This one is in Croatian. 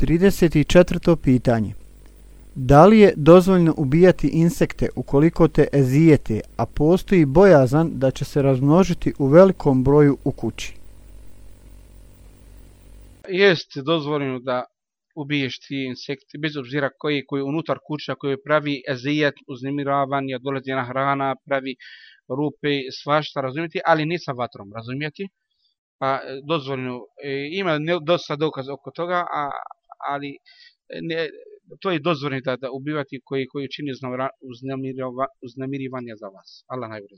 34. pitanje. Da li je dozvoljno ubijati insekte ukoliko te ezijete, a postoji bojazan da će se razmnožiti u velikom broju u kući? Jest dozvoljeno da ubiješ ti insekti, bez obzira koji, koji unutar kuća, koji pravi ezijet, uznemiravanje, dolazi na hrana, pravi rupe, svašta, razumijete, ali ne sa vatrom, razumijete? Pa e, dozvoljeno, e, ima dosta dokaza oko toga, a, ali ne, to je dozvoljeno da, da ubivati koji, koji čini uznemirivanje za vas. Allah najbolje